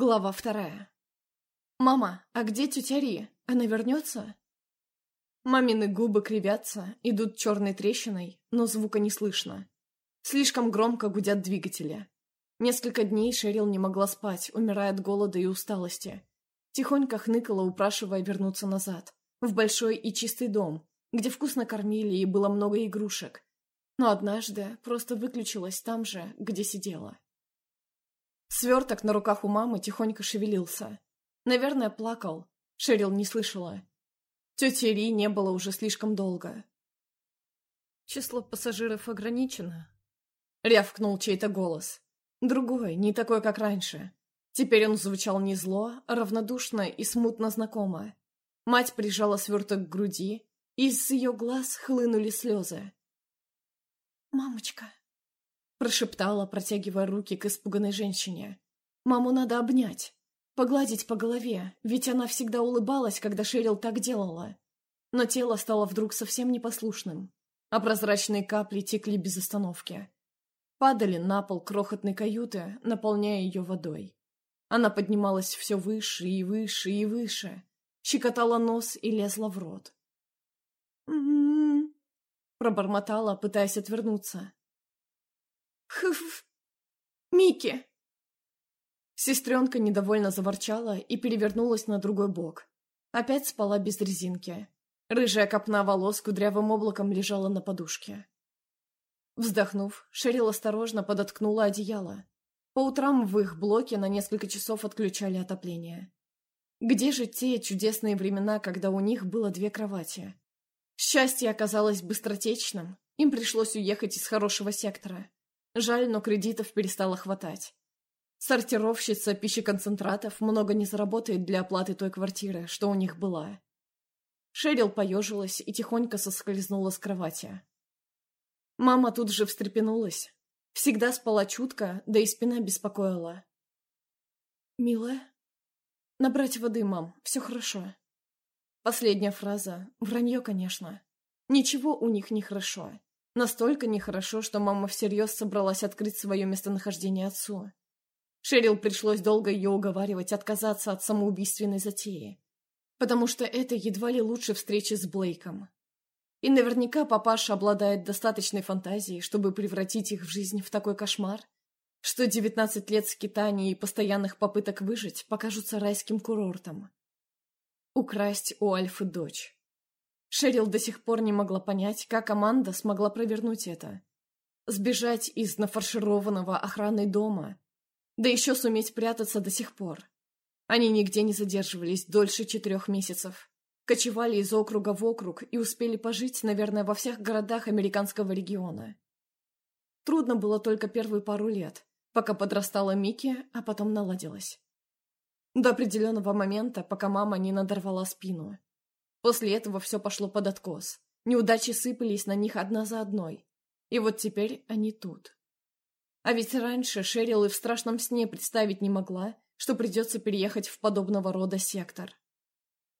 Глава вторая. «Мама, а где тетя Ри? Она вернется?» Мамины губы кривятся, идут черной трещиной, но звука не слышно. Слишком громко гудят двигатели. Несколько дней Шерил не могла спать, умирая от голода и усталости. Тихонько хныкала, упрашивая вернуться назад, в большой и чистый дом, где вкусно кормили и было много игрушек. Но однажды просто выключилась там же, где сидела. Сверток на руках у мамы тихонько шевелился. Наверное, плакал. Шерил не слышала. Тети Ри не было уже слишком долго. «Число пассажиров ограничено», — рявкнул чей-то голос. Другой, не такой, как раньше. Теперь он звучал не зло, а равнодушно и смутно знакомо. Мать прижала сверток к груди, и из ее глаз хлынули слезы. «Мамочка», Прошептала, протягивая руки к испуганной женщине. «Маму надо обнять, погладить по голове, ведь она всегда улыбалась, когда Шерил так делала». Но тело стало вдруг совсем непослушным, а прозрачные капли текли без остановки. Падали на пол крохотной каюты, наполняя ее водой. Она поднималась все выше и выше и выше, щекотала нос и лезла в рот. «М-м-м», пробормотала, пытаясь отвернуться. Хф. Микки. Сестренка недовольно заворчала и перевернулась на другой бок. Опять спала без резинки. Рыжая копна волос кудрявым облаком лежала на подушке. Вздохнув, Шерил осторожно подоткнула одеяло. По утрам в их блоке на несколько часов отключали отопление. Где же те чудесные времена, когда у них было две кровати? Счастье оказалось быстротечным, им пришлось уехать из хорошего сектора. Жаль, но кредитов перестало хватать. Сортировщица пищеконцентратов много не заработает для оплаты той квартиры, что у них была. Шерил поежилась и тихонько соскользнула с кровати. Мама тут же встрепенулась. Всегда спала чутко, да и спина беспокоила. «Милая?» «Набрать воды, мам, все хорошо». Последняя фраза. Вранье, конечно. Ничего у них не хорошо. Настолько нехорошо, что мама всерьез собралась открыть свое местонахождение отцу. Шерил пришлось долго ее уговаривать отказаться от самоубийственной затеи. Потому что это едва ли лучше встречи с Блейком. И наверняка папаша обладает достаточной фантазией, чтобы превратить их в жизнь в такой кошмар, что 19 лет скитаний и постоянных попыток выжить покажутся райским курортом. Украсть у Альфы дочь. Шерил до сих пор не могла понять, как Аманда смогла провернуть это. Сбежать из нафаршированного охраной дома. Да еще суметь прятаться до сих пор. Они нигде не задерживались дольше четырех месяцев. Кочевали из округа в округ и успели пожить, наверное, во всех городах американского региона. Трудно было только первые пару лет, пока подрастала Микки, а потом наладилась. До определенного момента, пока мама не надорвала спину. После этого все пошло под откос. Неудачи сыпались на них одна за одной. И вот теперь они тут. А ведь раньше Шерил и в страшном сне представить не могла, что придется переехать в подобного рода сектор.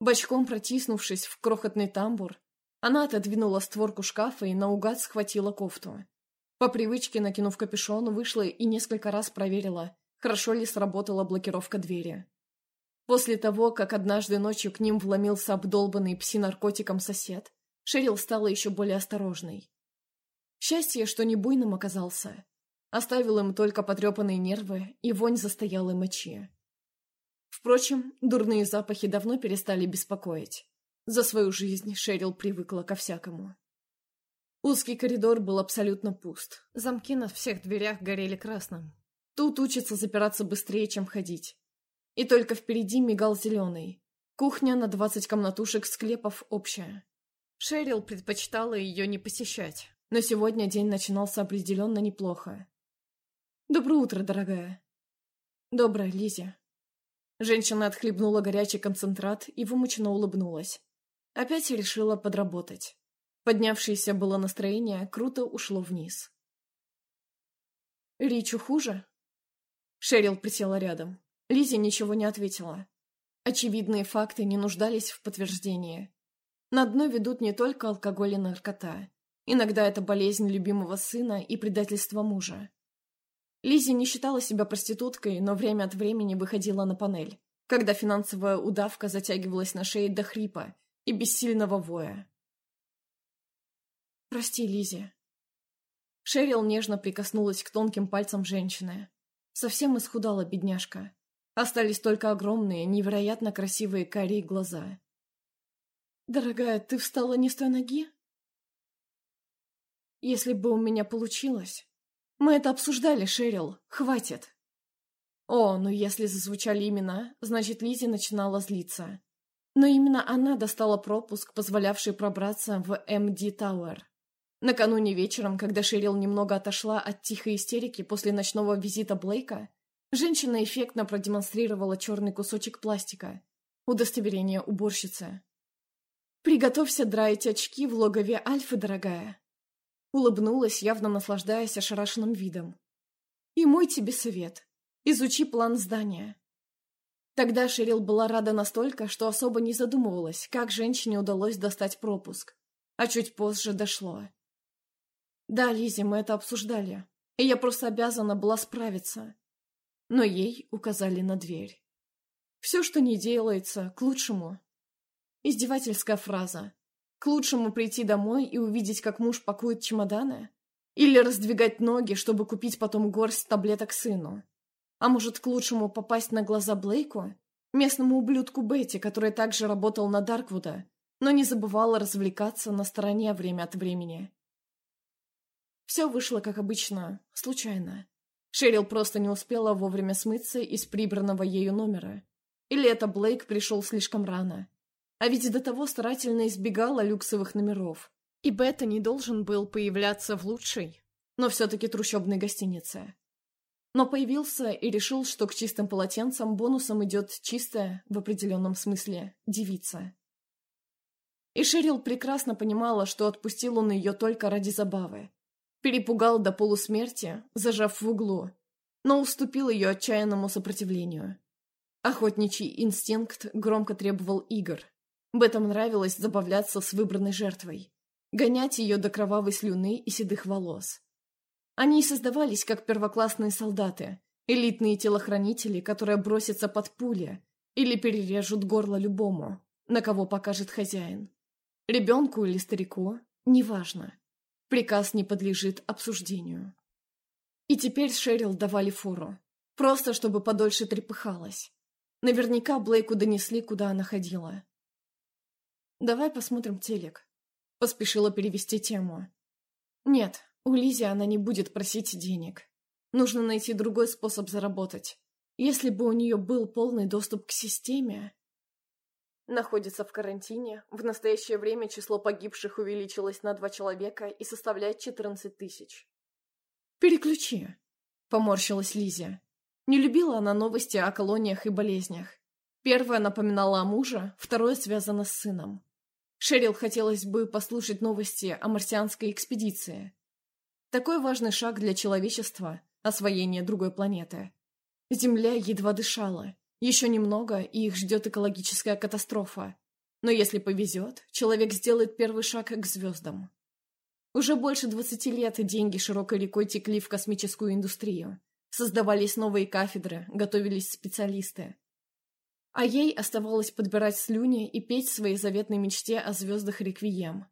Бочком протиснувшись в крохотный тамбур, она отодвинула створку шкафа и наугад схватила кофту. По привычке, накинув капюшон, вышла и несколько раз проверила, хорошо ли сработала блокировка двери. После того, как однажды ночью к ним вломился обдолбанный пси-наркотиком сосед, Шерил стала еще более осторожной. Счастье, что не буйным оказался. Оставил им только потрепанные нервы и вонь застоялой мочи. Впрочем, дурные запахи давно перестали беспокоить. За свою жизнь Шерил привыкла ко всякому. Узкий коридор был абсолютно пуст. Замки на всех дверях горели красным. Тут учатся запираться быстрее, чем ходить. И только впереди мигал зеленый. Кухня на двадцать комнатушек склепов общая. Шерил предпочитала ее не посещать, но сегодня день начинался определенно неплохо. «Доброе утро, дорогая». «Доброе, Лизе». Женщина отхлебнула горячий концентрат и вымученно улыбнулась. Опять решила подработать. Поднявшееся было настроение круто ушло вниз. «Ричу хуже?» Шерил присела рядом. Лизе ничего не ответила. Очевидные факты не нуждались в подтверждении. На дно ведут не только алкоголь и наркота. Иногда это болезнь любимого сына и предательство мужа. Лизи не считала себя проституткой, но время от времени выходила на панель, когда финансовая удавка затягивалась на шее до хрипа и бессильного воя. «Прости, Лизи». Шерил нежно прикоснулась к тонким пальцам женщины. Совсем исхудала бедняжка. Остались только огромные, невероятно красивые карие глаза. «Дорогая, ты встала не с той ноги?» «Если бы у меня получилось...» «Мы это обсуждали, Шерил. Хватит!» О, ну если зазвучали имена, значит Лизи начинала злиться. Но именно она достала пропуск, позволявший пробраться в МД Тауэр. Накануне вечером, когда Шерил немного отошла от тихой истерики после ночного визита Блейка, женщина эффектно продемонстрировала черный кусочек пластика. Удостоверение уборщицы. «Приготовься драить очки в логове Альфы, дорогая!» Улыбнулась, явно наслаждаясь ошарашенным видом. «И мой тебе совет. Изучи план здания». Тогда Шерил была рада настолько, что особо не задумывалась, как женщине удалось достать пропуск. А чуть позже дошло. Да, Лизи, мы это обсуждали, и я просто обязана была справиться. Но ей указали на дверь. Все, что не делается, к лучшему. Издевательская фраза. К лучшему прийти домой и увидеть, как муж пакует чемоданы? Или раздвигать ноги, чтобы купить потом горсть таблеток сыну? А может, к лучшему попасть на глаза Блейку? Местному ублюдку Бетти, который также работал на Дарквуда, но не забывала развлекаться на стороне время от времени. Все вышло, как обычно, случайно. Шерил просто не успела вовремя смыться из прибранного ею номера. Или это Блейк пришел слишком рано. А ведь до того старательно избегала люксовых номеров. И Бета не должен был появляться в лучшей, но все-таки трущобной гостинице. Но появился и решил, что к чистым полотенцам бонусом идет чистая, в определенном смысле, девица. И Шерил прекрасно понимала, что отпустил он ее только ради забавы. Перепугал до полусмерти, зажав в углу, но уступил ее отчаянному сопротивлению. Охотничий инстинкт громко требовал игр. Бетам нравилось забавляться с выбранной жертвой, гонять ее до кровавой слюны и седых волос. Они создавались как первоклассные солдаты, элитные телохранители, которые бросятся под пули или перережут горло любому, на кого покажет хозяин. Ребенку или старику, неважно. Приказ не подлежит обсуждению. И теперь Шерил давали фору. Просто, чтобы подольше трепыхалась. Наверняка Блейку донесли, куда она ходила. «Давай посмотрим телек», — поспешила перевести тему. «Нет, у Лизи она не будет просить денег. Нужно найти другой способ заработать. Если бы у нее был полный доступ к системе...» Находится в карантине. В настоящее время число погибших увеличилось на два человека и составляет 14 тысяч. «Переключи», — поморщилась Лизия. Не любила она новости о колониях и болезнях. Первое напоминало о муже, второе связано с сыном. Шерил хотелось бы послушать новости о марсианской экспедиции. Такой важный шаг для человечества – освоение другой планеты. Земля едва дышала. Еще немного, и их ждет экологическая катастрофа. Но если повезет, человек сделает первый шаг к звездам. Уже больше двадцати лет деньги широкой рекой текли в космическую индустрию. Создавались новые кафедры, готовились специалисты. А ей оставалось подбирать слюни и петь своей заветной мечте о звездах Реквием.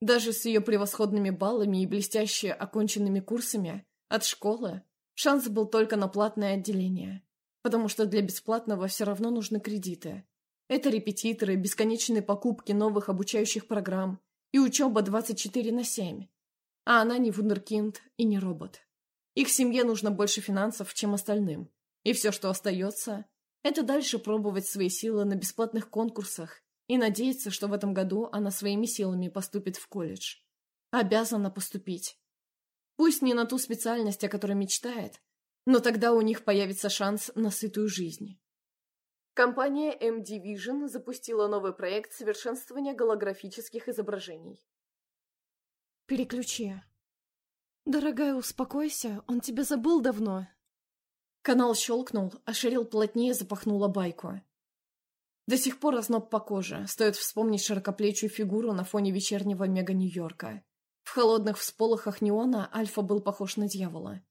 Даже с ее превосходными баллами и блестяще оконченными курсами от школы шанс был только на платное отделение, потому что для бесплатного все равно нужны кредиты. Это репетиторы, бесконечные покупки новых обучающих программ и учеба 24 на 7. А она не вундеркинд и не робот. Их семье нужно больше финансов, чем остальным. И все, что остается, это дальше пробовать свои силы на бесплатных конкурсах и надеяться, что в этом году она своими силами поступит в колледж. Обязана поступить. Пусть не на ту специальность, о которой мечтает, но тогда у них появится шанс на сытую жизнь. Компания MD Vision запустила новый проект совершенствования голографических изображений. «Переключи». «Дорогая, успокойся, он тебя забыл давно», Канал щелкнул, а Шерил плотнее запахнула байку. До сих пор озноб по коже, стоит вспомнить широкоплечую фигуру на фоне вечернего мега-Нью-Йорка. В холодных всполохах неона Альфа был похож на дьявола.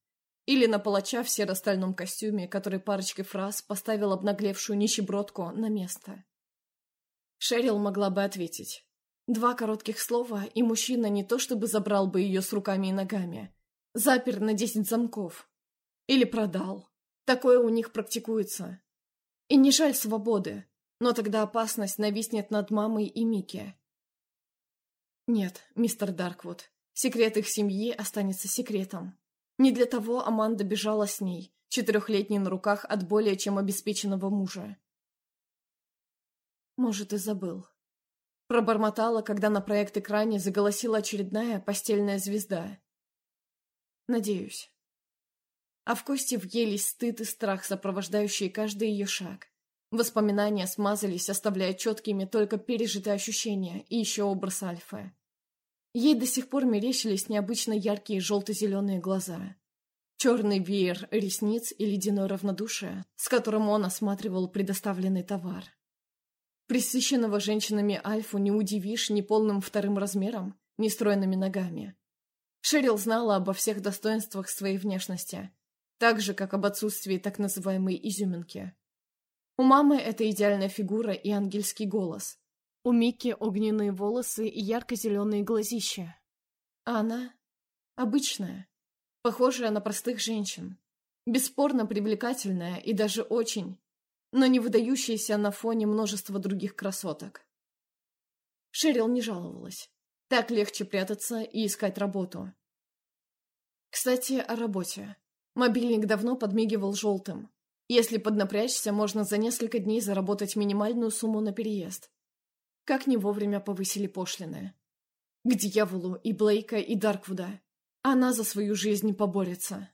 Или на палача в серо-стальном костюме, который парочкой фраз поставил обнаглевшую нищебродку на место. Шерил могла бы ответить. Два коротких слова, и мужчина не то чтобы забрал бы ее с руками и ногами, запер на десять замков. Или продал. Такое у них практикуется. И не жаль свободы, но тогда опасность нависнет над мамой и Микки. Нет, мистер Дарквуд, секрет их семьи останется секретом. Не для того Аманда бежала с ней, четырехлетней на руках от более чем обеспеченного мужа. Может, и забыл. Пробормотала, когда на проект-экране заголосила очередная постельная звезда. Надеюсь. А в кости въелись стыд и страх, сопровождающие каждый ее шаг. Воспоминания смазались, оставляя четкими только пережитые ощущения и еще образ Альфы. Ей до сих пор мерещились необычно яркие желто-зеленые глаза. Черный веер ресниц и ледяное равнодушие, с которым он осматривал предоставленный товар. Присыщенного женщинами Альфу не удивишь ни полным вторым размером, ни стройными ногами. Шерил знала обо всех достоинствах своей внешности, так же, как об отсутствии так называемой изюминки. У мамы это идеальная фигура и ангельский голос. У Микки огненные волосы и ярко-зеленые глазища. Она обычная, похожая на простых женщин. Бесспорно привлекательная и даже очень, но не выдающаяся на фоне множества других красоток. Шерил не жаловалась. Так легче прятаться и искать работу. Кстати, о работе. Мобильник давно подмигивал желтым. Если поднапрячься, можно за несколько дней заработать минимальную сумму на переезд. Как не вовремя повысили пошлины. К дьяволу и Блейка, и Дарквуда. Она за свою жизнь поборется.